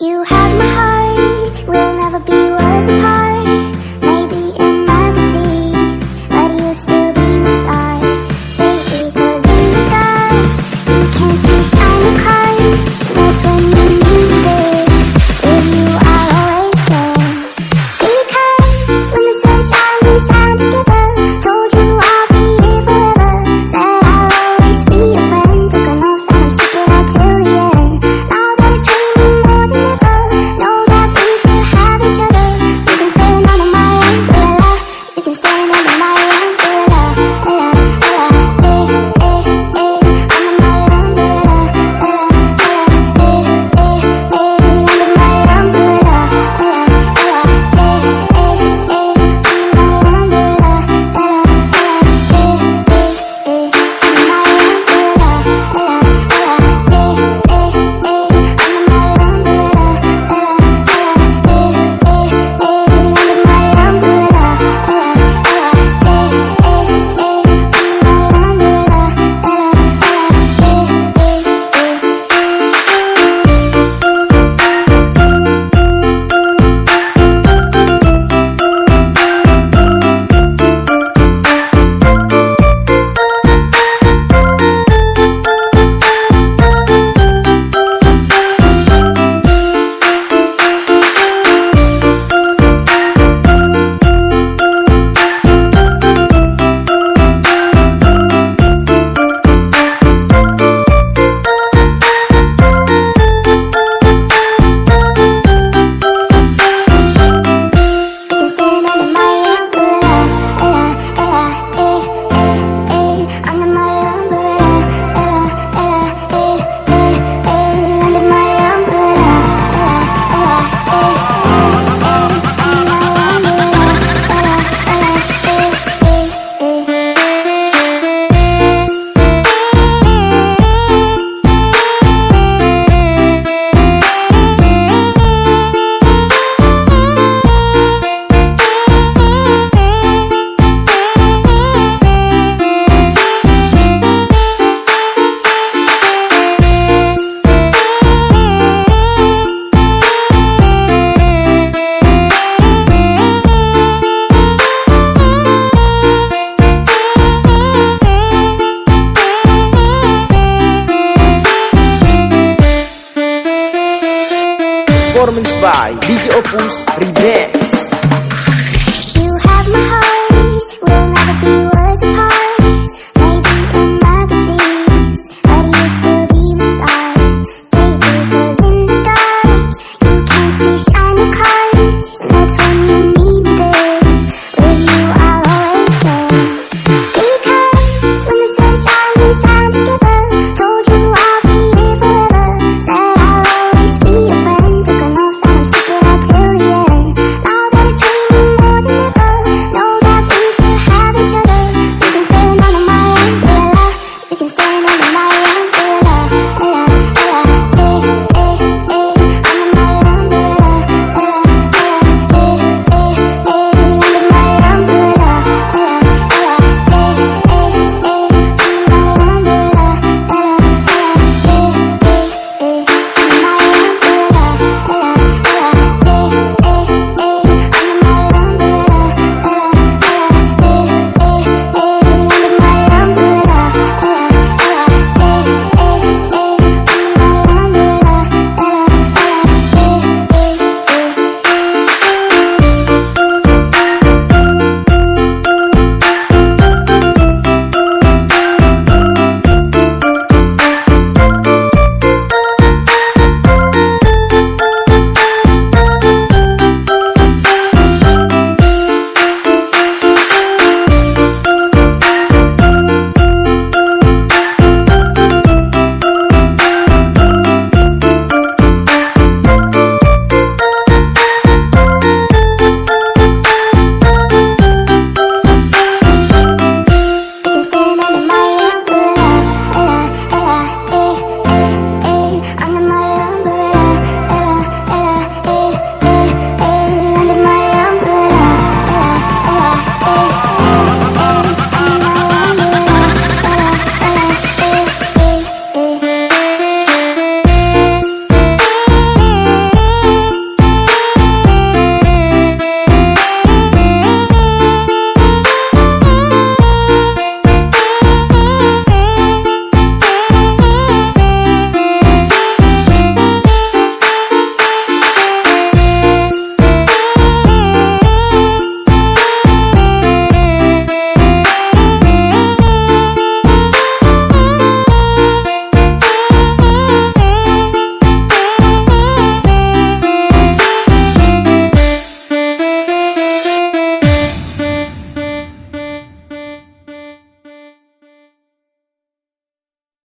You by DJ Opus Remix